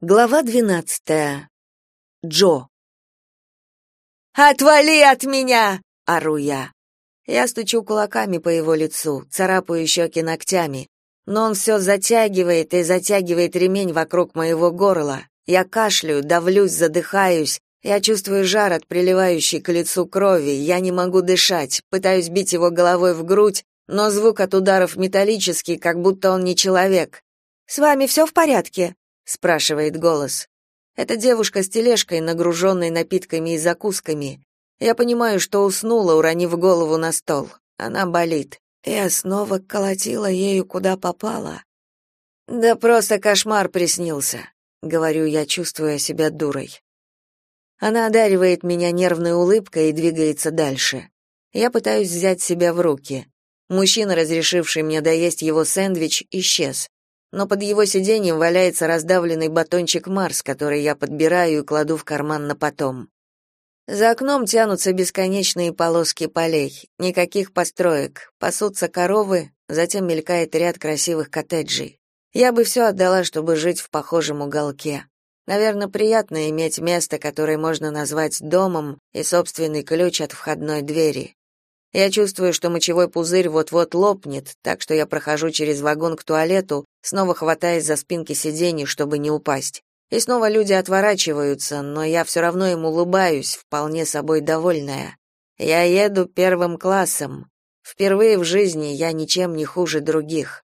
Глава двенадцатая. Джо. «Отвали от меня!» — ору я. Я стучу кулаками по его лицу, царапаю щеки ногтями, но он все затягивает и затягивает ремень вокруг моего горла. Я кашляю, давлюсь, задыхаюсь. Я чувствую жар от приливающей к лицу крови. Я не могу дышать, пытаюсь бить его головой в грудь, но звук от ударов металлический, как будто он не человек. «С вами все в порядке?» Спрашивает голос. Это девушка с тележкой, нагруженной напитками и закусками. Я понимаю, что уснула, уронив голову на стол. Она болит. Я снова колотила ею куда попало. Да просто кошмар приснился, говорю я, чувствуя себя дурой. Она одаривает меня нервной улыбкой и двигается дальше. Я пытаюсь взять себя в руки. Мужчина, разрешивший мне доесть его сэндвич, исчез но под его сиденьем валяется раздавленный батончик Марс, который я подбираю и кладу в карман на потом. За окном тянутся бесконечные полоски полей, никаких построек, пасутся коровы, затем мелькает ряд красивых коттеджей. Я бы все отдала, чтобы жить в похожем уголке. Наверное, приятно иметь место, которое можно назвать домом, и собственный ключ от входной двери. Я чувствую, что мочевой пузырь вот-вот лопнет, так что я прохожу через вагон к туалету, снова хватаясь за спинки сидений, чтобы не упасть. И снова люди отворачиваются, но я все равно им улыбаюсь, вполне собой довольная. Я еду первым классом. Впервые в жизни я ничем не хуже других.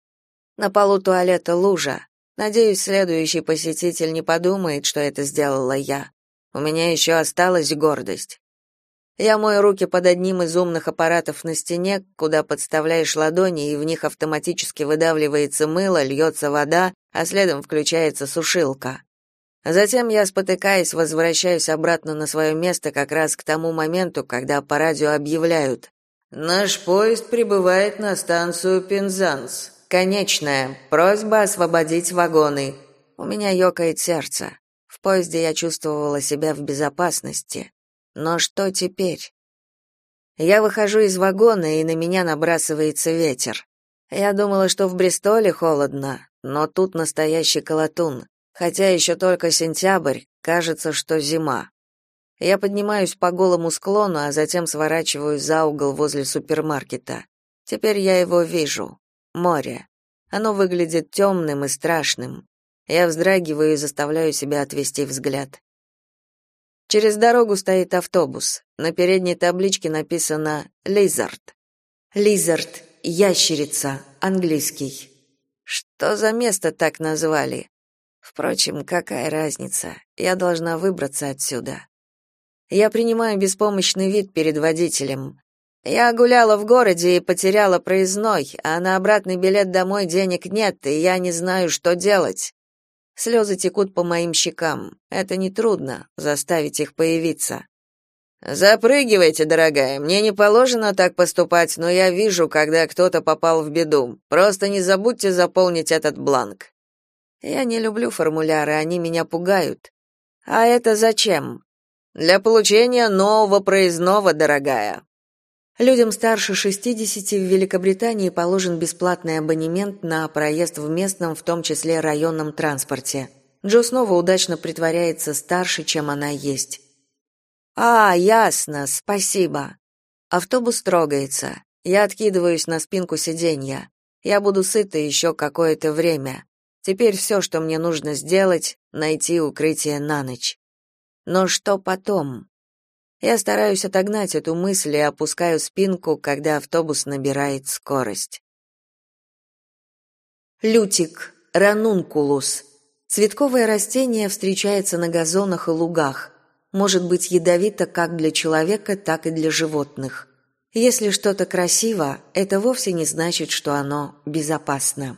На полу туалета лужа. Надеюсь, следующий посетитель не подумает, что это сделала я. У меня еще осталась гордость. Я мою руки под одним из умных аппаратов на стене, куда подставляешь ладони, и в них автоматически выдавливается мыло, льется вода, а следом включается сушилка. Затем я, спотыкаясь, возвращаюсь обратно на свое место как раз к тому моменту, когда по радио объявляют «Наш поезд прибывает на станцию Пензанс. Конечная. Просьба освободить вагоны». У меня ёкает сердце. В поезде я чувствовала себя в безопасности. Но что теперь? Я выхожу из вагона, и на меня набрасывается ветер. Я думала, что в Бристоле холодно, но тут настоящий колотун. Хотя еще только сентябрь, кажется, что зима. Я поднимаюсь по голому склону, а затем сворачиваю за угол возле супермаркета. Теперь я его вижу. Море. Оно выглядит темным и страшным. Я вздрагиваю и заставляю себя отвести взгляд. Через дорогу стоит автобус. На передней табличке написано «Лизард». «Лизард» — ящерица, английский. Что за место так назвали? Впрочем, какая разница? Я должна выбраться отсюда. Я принимаю беспомощный вид перед водителем. Я гуляла в городе и потеряла проездной, а на обратный билет домой денег нет, и я не знаю, что делать. Слезы текут по моим щекам. Это не трудно заставить их появиться. Запрыгивайте, дорогая. Мне не положено так поступать, но я вижу, когда кто-то попал в беду. Просто не забудьте заполнить этот бланк. Я не люблю формуляры, они меня пугают. А это зачем? Для получения нового проездного, дорогая. Людям старше 60 в Великобритании положен бесплатный абонемент на проезд в местном, в том числе районном транспорте. Джо снова удачно притворяется старше, чем она есть. А, ясно, спасибо. Автобус трогается. Я откидываюсь на спинку сиденья. Я буду сыта еще какое-то время. Теперь все, что мне нужно сделать, найти укрытие на ночь. Но что потом? Я стараюсь отогнать эту мысль и опускаю спинку, когда автобус набирает скорость. Лютик, ранункулус. Цветковое растение встречается на газонах и лугах. Может быть ядовито как для человека, так и для животных. Если что-то красиво, это вовсе не значит, что оно безопасно.